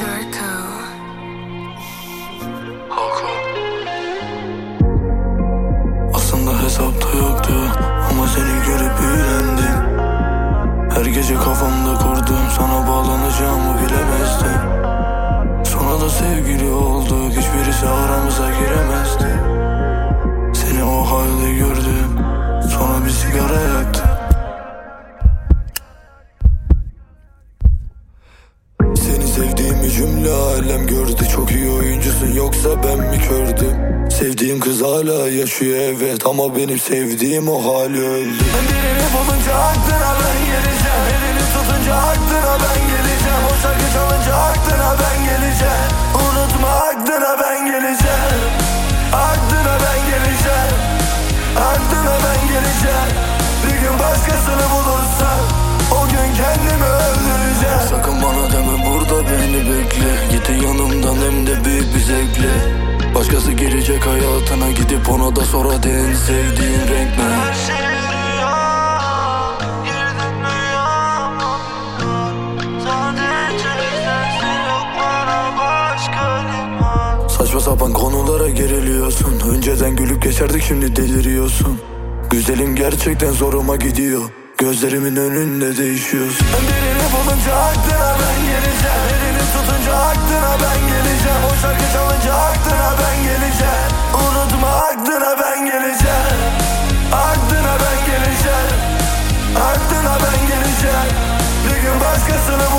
dark. Sevdiğimi cümle alem gördü. Çok iyi oyuncusun yoksa ben mi kördüm? Sevdiğim kız hala yaşıyor evet. Ama benim sevdiğim o hali öldü. Birini bulunca aklına ben geleceğim. Elini tutunca aklına ben geleceğim. O şarkı çalınca aklına ben geleceğim. Unutma aklına ben geleceğim ona da sonra en sevdiğin renk ne? Şey bana Saçma sapan konulara geriliyorsun. Önceden gülüp geçerdik şimdi deliriyorsun. Güzelim gerçekten zoruma gidiyor. Gözlerimin önünde değişiyorsun. Birini bulunca aklına ben geleceğim. Elini tutunca aklına başkasını bu